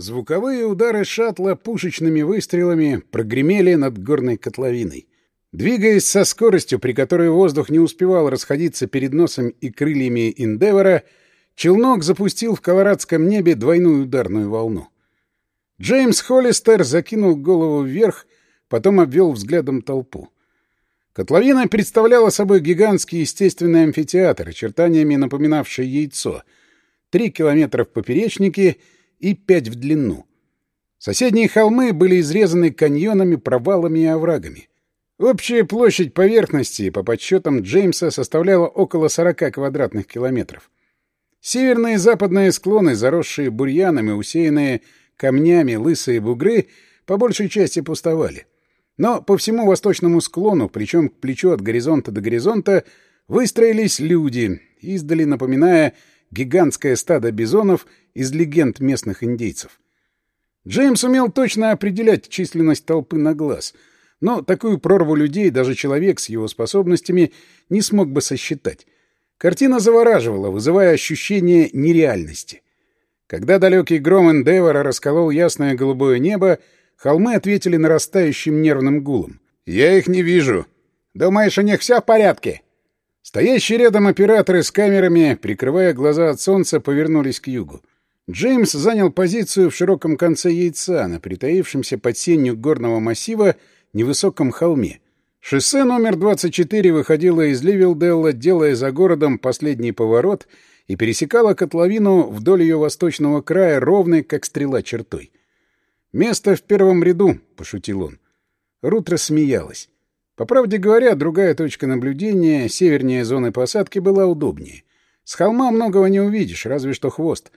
Звуковые удары шаттла пушечными выстрелами прогремели над горной котловиной. Двигаясь со скоростью, при которой воздух не успевал расходиться перед носом и крыльями Индевора, челнок запустил в колорадском небе двойную ударную волну. Джеймс Холлистер закинул голову вверх, потом обвел взглядом толпу. Котловина представляла собой гигантский естественный амфитеатр, очертаниями напоминавший яйцо. Три километра в поперечнике и пять в длину. Соседние холмы были изрезаны каньонами, провалами и оврагами. Общая площадь поверхности, по подсчетам Джеймса, составляла около 40 квадратных километров. Северные и западные склоны, заросшие бурьянами, усеянные камнями, лысые бугры, по большей части пустовали. Но по всему восточному склону, причем к плечу от горизонта до горизонта, выстроились люди, издали напоминая гигантское стадо бизонов из легенд местных индейцев. Джеймс умел точно определять численность толпы на глаз — но такую прорву людей даже человек с его способностями не смог бы сосчитать. Картина завораживала, вызывая ощущение нереальности. Когда далекий гром Эндевора расколол ясное голубое небо, холмы ответили нарастающим нервным гулом. «Я их не вижу. Думаешь, у них все в порядке?» Стоящие рядом операторы с камерами, прикрывая глаза от солнца, повернулись к югу. Джеймс занял позицию в широком конце яйца, на притаившемся под сенью горного массива, невысоком холме. Шоссе номер 24 выходило из Ливилделла, делая за городом последний поворот, и пересекало котловину вдоль ее восточного края ровной, как стрела чертой. «Место в первом ряду», — пошутил он. Рут рассмеялась. По правде говоря, другая точка наблюдения, севернее зоны посадки, была удобнее. С холма многого не увидишь, разве что хвост.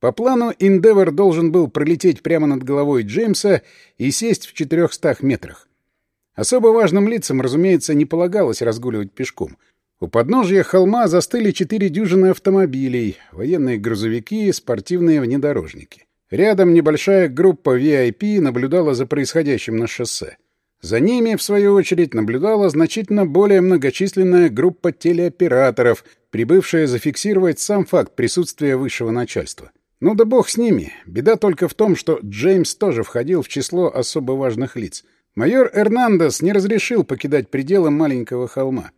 По плану Индевор должен был пролететь прямо над головой Джеймса и сесть в четырехстах метрах. Особо важным лицам, разумеется, не полагалось разгуливать пешком. У подножья холма застыли четыре дюжины автомобилей, военные грузовики, спортивные внедорожники. Рядом небольшая группа VIP наблюдала за происходящим на шоссе. За ними, в свою очередь, наблюдала значительно более многочисленная группа телеоператоров, прибывшая зафиксировать сам факт присутствия высшего начальства. Ну да бог с ними. Беда только в том, что Джеймс тоже входил в число особо важных лиц — Майор Эрнандес не разрешил покидать пределы маленького холма.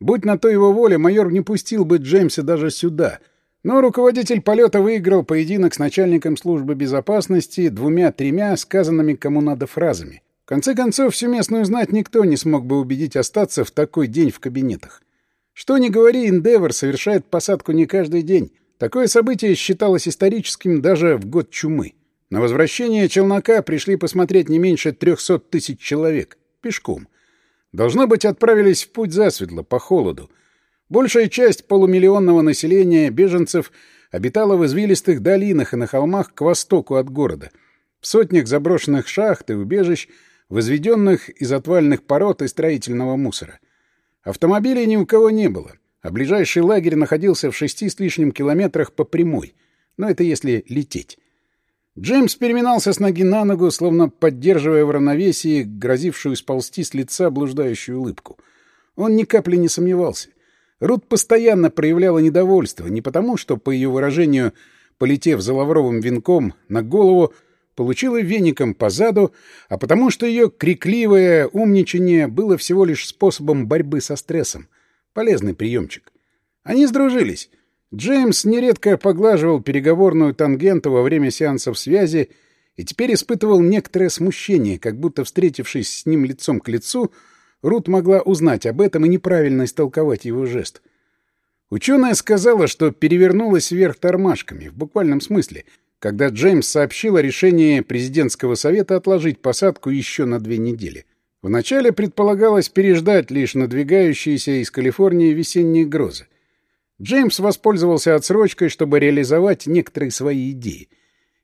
Будь на то его воля, майор не пустил бы Джеймса даже сюда. Но руководитель полета выиграл поединок с начальником службы безопасности двумя-тремя сказанными кому надо фразами. В конце концов, всю местную знать никто не смог бы убедить остаться в такой день в кабинетах. Что ни говори, Эндевор совершает посадку не каждый день. Такое событие считалось историческим даже в год чумы. На возвращение челнока пришли посмотреть не меньше трехсот тысяч человек. Пешком. Должно быть, отправились в путь засветло, по холоду. Большая часть полумиллионного населения беженцев обитала в извилистых долинах и на холмах к востоку от города, в сотнях заброшенных шахт и убежищ, возведенных из отвальных пород и строительного мусора. Автомобилей ни у кого не было, а ближайший лагерь находился в шести с лишним километрах по прямой, но это если лететь. Джеймс переминался с ноги на ногу, словно поддерживая в равновесии грозившую сползти с лица блуждающую улыбку. Он ни капли не сомневался. Рут постоянно проявляла недовольство, не потому, что, по ее выражению, полетев за лавровым венком на голову, получила веником по заду, а потому что ее крикливое умничание было всего лишь способом борьбы со стрессом. Полезный приемчик. Они сдружились. Джеймс нередко поглаживал переговорную тангенту во время сеансов связи и теперь испытывал некоторое смущение, как будто, встретившись с ним лицом к лицу, Рут могла узнать об этом и неправильно истолковать его жест. Ученая сказала, что перевернулась вверх тормашками, в буквальном смысле, когда Джеймс сообщил о решении президентского совета отложить посадку еще на две недели. Вначале предполагалось переждать лишь надвигающиеся из Калифорнии весенние грозы. Джеймс воспользовался отсрочкой, чтобы реализовать некоторые свои идеи.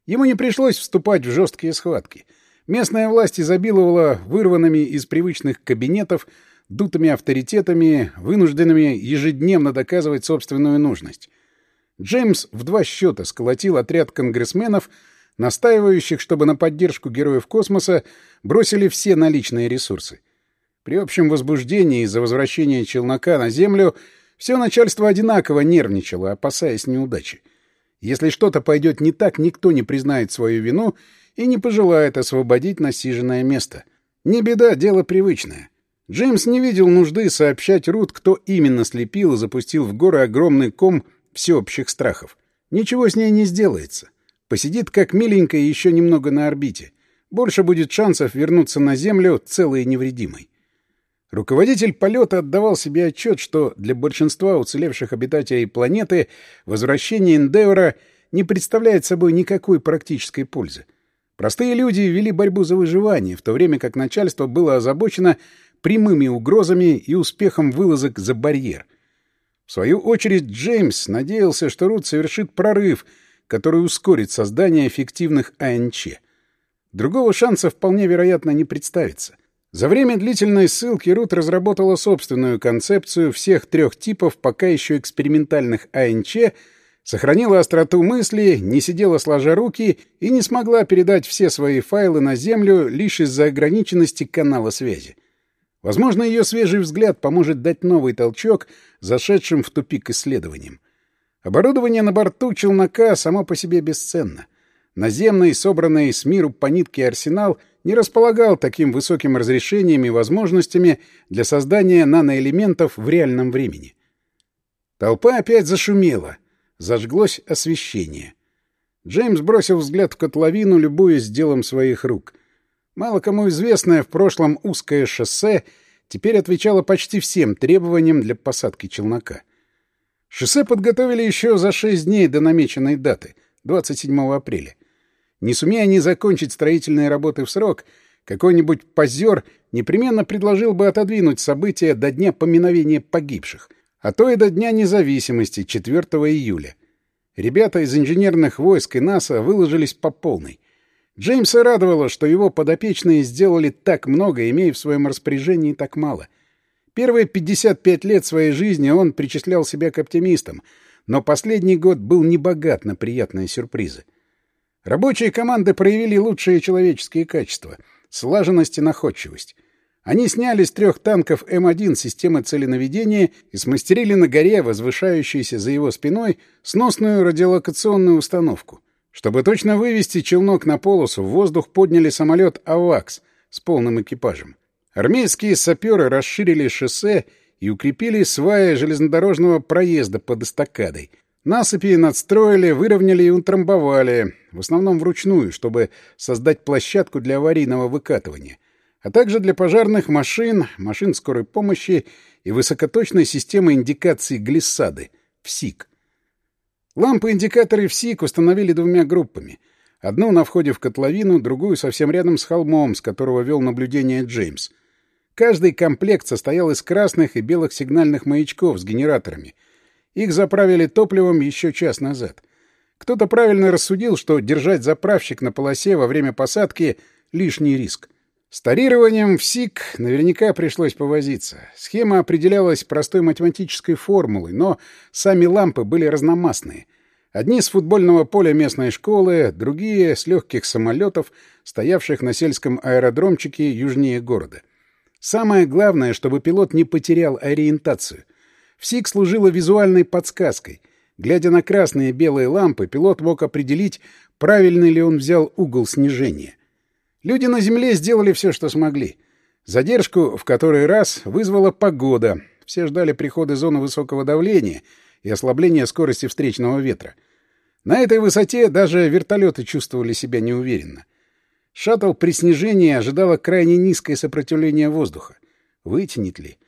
Ему не пришлось вступать в жесткие схватки. Местная власть изобиловала вырванными из привычных кабинетов, дутыми авторитетами, вынужденными ежедневно доказывать собственную нужность. Джеймс в два счета сколотил отряд конгрессменов, настаивающих, чтобы на поддержку героев космоса бросили все наличные ресурсы. При общем возбуждении из-за возвращения челнока на Землю — все начальство одинаково нервничало, опасаясь неудачи. Если что-то пойдет не так, никто не признает свою вину и не пожелает освободить насиженное место. Не беда, дело привычное. Джеймс не видел нужды сообщать Рут, кто именно слепил и запустил в горы огромный ком всеобщих страхов. Ничего с ней не сделается. Посидит как миленькая еще немного на орбите. Больше будет шансов вернуться на Землю целой и невредимой. Руководитель полета отдавал себе отчет, что для большинства уцелевших обитателей планеты возвращение Эндеора не представляет собой никакой практической пользы. Простые люди вели борьбу за выживание, в то время как начальство было озабочено прямыми угрозами и успехом вылазок за барьер. Свою очередь Джеймс надеялся, что Рут совершит прорыв, который ускорит создание эффективных АНЧ. Другого шанса вполне вероятно не представится. За время длительной ссылки Рут разработала собственную концепцию всех трех типов пока еще экспериментальных АНЧ, сохранила остроту мысли, не сидела сложа руки и не смогла передать все свои файлы на Землю лишь из-за ограниченности канала связи. Возможно, ее свежий взгляд поможет дать новый толчок зашедшим в тупик исследованиям. Оборудование на борту челнока само по себе бесценно. Наземный, собранный с миру по нитке арсенал не располагал таким высоким разрешением и возможностями для создания наноэлементов в реальном времени. Толпа опять зашумела. Зажглось освещение. Джеймс бросил взгляд в котловину, любуясь делом своих рук — Мало кому известное в прошлом узкое шоссе теперь отвечало почти всем требованиям для посадки челнока. Шоссе подготовили еще за шесть дней до намеченной даты — 27 апреля. Не сумея они закончить строительные работы в срок, какой-нибудь позер непременно предложил бы отодвинуть события до дня поминовения погибших, а то и до Дня независимости 4 июля. Ребята из инженерных войск и НАСА выложились по полной. Джеймса радовало, что его подопечные сделали так много, имея в своем распоряжении так мало. Первые 55 лет своей жизни он причислял себя к оптимистам, но последний год был небогат на приятные сюрпризы. Рабочие команды проявили лучшие человеческие качества — слаженность и находчивость. Они сняли с трех танков М1 системы целенаведения и смастерили на горе, возвышающейся за его спиной, сносную радиолокационную установку — чтобы точно вывести челнок на полосу, в воздух подняли самолет «Авакс» с полным экипажем. Армейские саперы расширили шоссе и укрепили сваи железнодорожного проезда под эстакадой. Насыпи надстроили, выровняли и утрамбовали, в основном вручную, чтобы создать площадку для аварийного выкатывания, а также для пожарных машин, машин скорой помощи и высокоточной системы индикации глиссады — ВСИК. Лампы-индикаторы в СИК установили двумя группами. Одну на входе в котловину, другую совсем рядом с холмом, с которого вел наблюдение Джеймс. Каждый комплект состоял из красных и белых сигнальных маячков с генераторами. Их заправили топливом еще час назад. Кто-то правильно рассудил, что держать заправщик на полосе во время посадки — лишний риск. С тарированием в СИК наверняка пришлось повозиться. Схема определялась простой математической формулой, но сами лампы были разномастные. Одни с футбольного поля местной школы, другие — с легких самолетов, стоявших на сельском аэродромчике южнее города. Самое главное, чтобы пилот не потерял ориентацию. ВСИК служила визуальной подсказкой. Глядя на красные и белые лампы, пилот мог определить, правильный ли он взял угол снижения. Люди на Земле сделали все, что смогли. Задержку в который раз вызвала погода. Все ждали прихода зоны высокого давления и ослабления скорости встречного ветра. На этой высоте даже вертолеты чувствовали себя неуверенно. Шаттл при снижении ожидало крайне низкое сопротивление воздуха. Вытянет ли?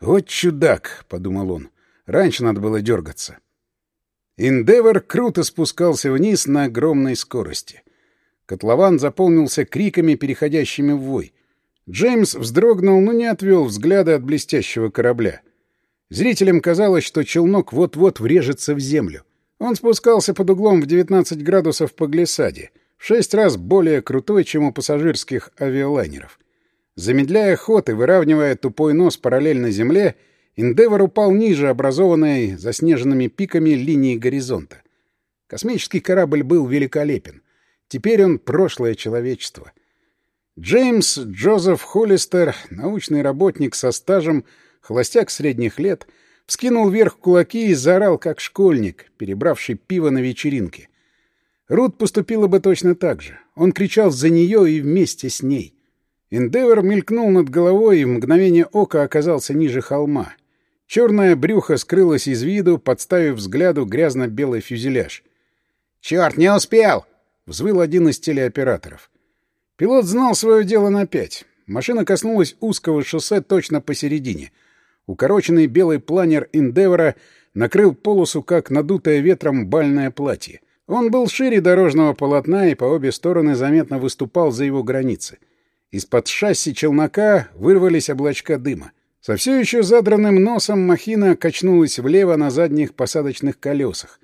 «Вот чудак!» — подумал он. «Раньше надо было дергаться». Индевор круто спускался вниз на огромной скорости. Котлован заполнился криками, переходящими в вой. Джеймс вздрогнул, но не отвел взгляда от блестящего корабля. Зрителям казалось, что челнок вот-вот врежется в землю. Он спускался под углом в 19 градусов по глиссаде, в шесть раз более крутой, чем у пассажирских авиалайнеров. Замедляя ход и выравнивая тупой нос параллельно земле, Индевор упал ниже образованной заснеженными пиками линии горизонта. Космический корабль был великолепен. Теперь он — прошлое человечества. Джеймс Джозеф Холлистер, научный работник со стажем, холостяк средних лет, вскинул вверх кулаки и заорал, как школьник, перебравший пиво на вечеринке. Рут поступила бы точно так же. Он кричал за нее и вместе с ней. Эндевор мелькнул над головой и в мгновение ока оказался ниже холма. Черное брюхо скрылось из виду, подставив взгляду грязно-белый фюзеляж. «Черт, не успел!» — взвыл один из телеоператоров. Пилот знал свое дело на пять. Машина коснулась узкого шоссе точно посередине. Укороченный белый планер «Индевора» накрыл полосу, как надутое ветром бальное платье. Он был шире дорожного полотна и по обе стороны заметно выступал за его границы. Из-под шасси челнока вырвались облачка дыма. Со все еще задранным носом махина качнулась влево на задних посадочных колесах.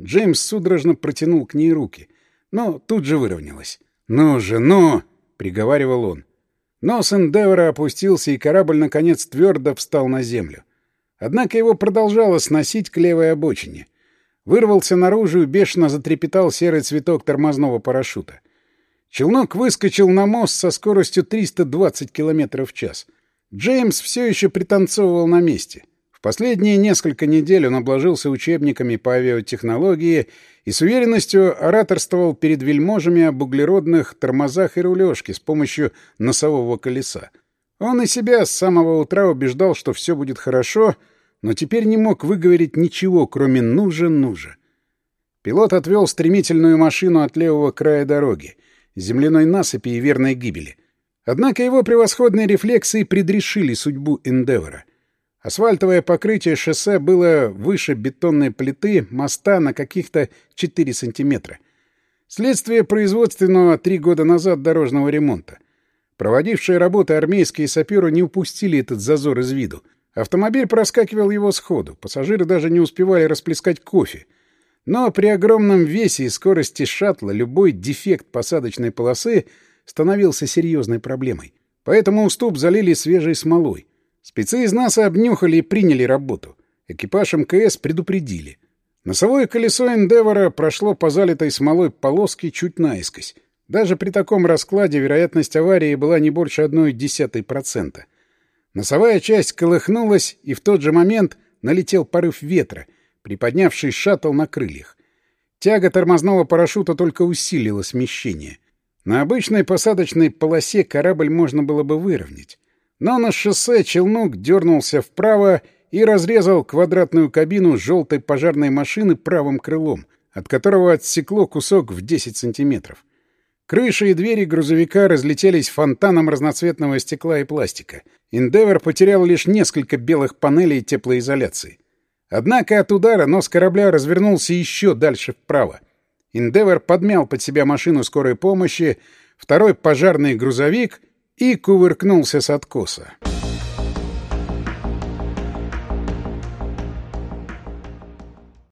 Джеймс судорожно протянул к ней руки, но тут же выровнялась. «Ну же, ну!» — приговаривал он. Нос Эндевора опустился, и корабль, наконец, твердо встал на землю. Однако его продолжало сносить к левой обочине — Вырвался наружу и бешено затрепетал серый цветок тормозного парашюта. Челнок выскочил на мост со скоростью 320 км в час. Джеймс все еще пританцовывал на месте. В последние несколько недель он обложился учебниками по авиатехнологии и с уверенностью ораторствовал перед вельможами об углеродных тормозах и рулежке с помощью носового колеса. Он и себя с самого утра убеждал, что все будет хорошо — но теперь не мог выговорить ничего, кроме «нужа-нужа». Пилот отвел стремительную машину от левого края дороги, земляной насыпи и верной гибели. Однако его превосходные рефлексы предрешили судьбу Эндевора. Асфальтовое покрытие шоссе было выше бетонной плиты моста на каких-то 4 сантиметра. Следствие производственного три года назад дорожного ремонта. Проводившие работы армейские саперы не упустили этот зазор из виду — Автомобиль проскакивал его сходу, пассажиры даже не успевали расплескать кофе. Но при огромном весе и скорости шаттла любой дефект посадочной полосы становился серьезной проблемой. Поэтому уступ залили свежей смолой. Спецы из НАСА обнюхали и приняли работу. Экипаж МКС предупредили. Носовое колесо Эндевора прошло по залитой смолой полоске чуть наискось. Даже при таком раскладе вероятность аварии была не больше одной десятой процента — Носовая часть колыхнулась, и в тот же момент налетел порыв ветра, приподнявший шаттл на крыльях. Тяга тормозного парашюта только усилила смещение. На обычной посадочной полосе корабль можно было бы выровнять. Но на шоссе челнок дернулся вправо и разрезал квадратную кабину желтой пожарной машины правым крылом, от которого отсекло кусок в 10 сантиметров. Крыша и двери грузовика разлетелись фонтаном разноцветного стекла и пластика. Индевор потерял лишь несколько белых панелей теплоизоляции. Однако от удара нос корабля развернулся еще дальше вправо. Индевор подмял под себя машину скорой помощи, второй пожарный грузовик и кувыркнулся с откоса.